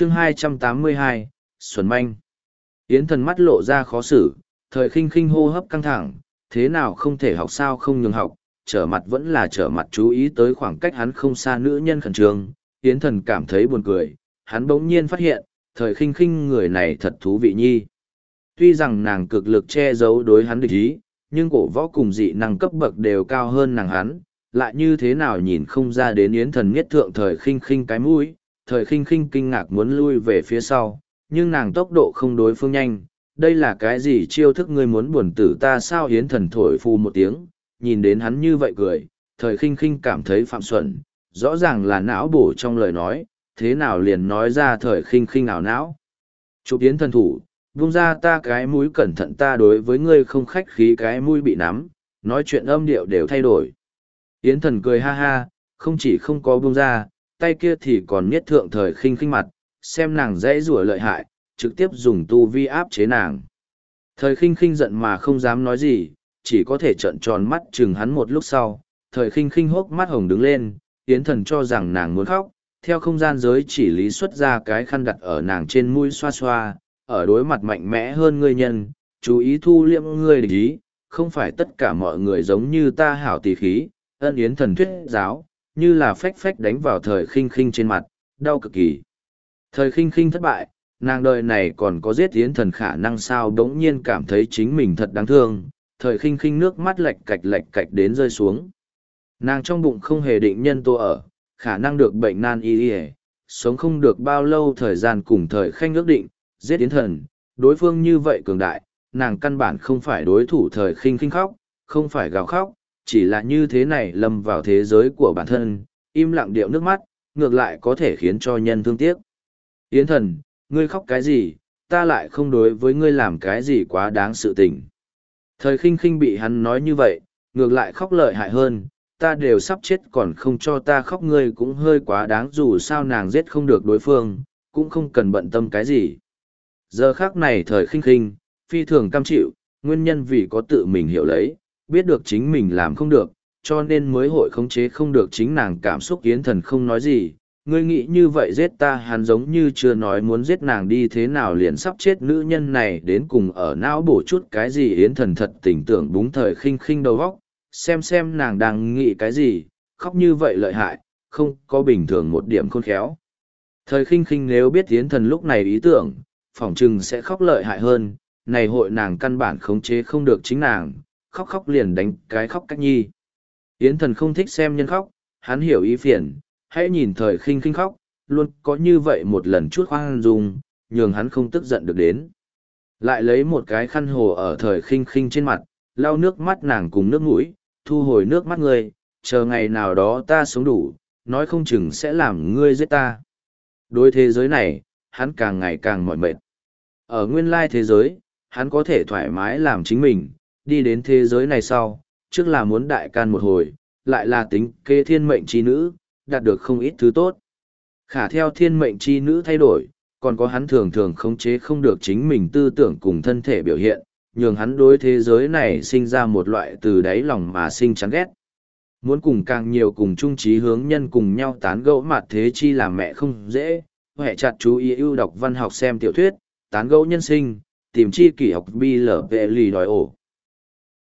chương 282, Xuân Manh. Yến thần mắt lộ ra khó xử, thời khinh khinh hô hấp căng thẳng, thế nào không thể học sao không nhường học, trở mặt vẫn là trở mặt chú ý tới khoảng cách hắn không xa nữ nhân khẩn trương. Yến thần cảm thấy buồn cười, hắn bỗng nhiên phát hiện, thời khinh khinh người này thật thú vị nhi. Tuy rằng nàng cực lực che giấu đối hắn địch ý, nhưng cổ võ cùng dị năng cấp bậc đều cao hơn nàng hắn, lại như thế nào nhìn không ra đến yến thần nhất thượng thời khinh khinh cái mũi, thời khinh khinh kinh ngạc muốn lui về phía sau, nhưng nàng tốc độ không đối phương nhanh, đây là cái gì chiêu thức ngươi muốn buồn tử ta sao yến thần thổi phù một tiếng, nhìn đến hắn như vậy cười, thời khinh khinh cảm thấy phạm xuẩn, rõ ràng là não bổ trong lời nói, thế nào liền nói ra thời khinh khinh ảo não. Chụp yến thần thủ, vung ra ta cái mũi cẩn thận ta đối với ngươi không khách khí cái mũi bị nắm, nói chuyện âm điệu đều thay đổi. Yến thần cười ha ha, không chỉ không có buông ra, tay kia thì còn niết thượng thời khinh khinh mặt, xem nàng dễ rủa lợi hại, trực tiếp dùng tu vi áp chế nàng. Thời khinh khinh giận mà không dám nói gì, chỉ có thể trợn tròn mắt chừng hắn một lúc sau, thời khinh khinh hốc mắt hồng đứng lên, Yến thần cho rằng nàng muốn khóc, theo không gian giới chỉ lý xuất ra cái khăn đặt ở nàng trên mũi xoa xoa, ở đối mặt mạnh mẽ hơn ngươi nhân, chú ý thu liệm ngươi địch ý, không phải tất cả mọi người giống như ta hảo tỷ khí, ân yến thần thuyết giáo, như là phách phách đánh vào thời khinh khinh trên mặt, đau cực kỳ. Thời khinh khinh thất bại, nàng đời này còn có giết yến thần khả năng sao đống nhiên cảm thấy chính mình thật đáng thương, thời khinh khinh nước mắt lệch cạch lệch cạch đến rơi xuống. Nàng trong bụng không hề định nhân tô ở, khả năng được bệnh nan y y sống không được bao lâu thời gian cùng thời khanh ước định, giết yến thần, đối phương như vậy cường đại, nàng căn bản không phải đối thủ thời khinh khinh khóc, không phải gào khóc, chỉ là như thế này lâm vào thế giới của bản thân, im lặng điệu nước mắt, ngược lại có thể khiến cho nhân thương tiếc. Yến thần, ngươi khóc cái gì, ta lại không đối với ngươi làm cái gì quá đáng sự tình. Thời khinh khinh bị hắn nói như vậy, ngược lại khóc lợi hại hơn, ta đều sắp chết còn không cho ta khóc ngươi cũng hơi quá đáng dù sao nàng giết không được đối phương, cũng không cần bận tâm cái gì. Giờ khác này thời khinh khinh, phi thường cam chịu, nguyên nhân vì có tự mình hiểu lấy, biết được chính mình làm không được, cho nên mới hội khống chế không được chính nàng cảm xúc yến thần không nói gì. Ngươi nghĩ như vậy giết ta hắn giống như chưa nói muốn giết nàng đi thế nào liền sắp chết nữ nhân này đến cùng ở não bổ chút cái gì yến thần thật tỉnh tưởng đúng thời khinh khinh đầu góc, xem xem nàng đang nghĩ cái gì, khóc như vậy lợi hại, không có bình thường một điểm khôn khéo. Thời khinh khinh nếu biết yến thần lúc này ý tưởng, phỏng chừng sẽ khóc lợi hại hơn, này hội nàng căn bản khống chế không được chính nàng, khóc khóc liền đánh cái khóc cách nhi. Yến thần không thích xem nhân khóc, hắn hiểu ý phiền, hãy nhìn thời khinh khinh khóc, luôn có như vậy một lần chút khoan dung, nhường hắn không tức giận được đến. Lại lấy một cái khăn hồ ở thời khinh khinh trên mặt, lau nước mắt nàng cùng nước mũi, thu hồi nước mắt ngươi, chờ ngày nào đó ta sống đủ, nói không chừng sẽ làm ngươi giết ta. Đối thế giới này, hắn càng ngày càng mỏi mệt. Ở nguyên lai thế giới, hắn có thể thoải mái làm chính mình, đi đến thế giới này sau, trước là muốn đại can một hồi, lại là tính kê thiên mệnh chi nữ, đạt được không ít thứ tốt. Khả theo thiên mệnh chi nữ thay đổi, còn có hắn thường thường khống chế không được chính mình tư tưởng cùng thân thể biểu hiện, nhường hắn đối thế giới này sinh ra một loại từ đáy lòng mà sinh chán ghét. Muốn cùng càng nhiều cùng chung trí hướng nhân cùng nhau tán gẫu mặt thế chi làm mẹ không dễ, hệ chặt chú ý ưu đọc văn học xem tiểu thuyết, tán gẫu nhân sinh, tìm chi kỷ học bi lở vệ lì đòi ổ.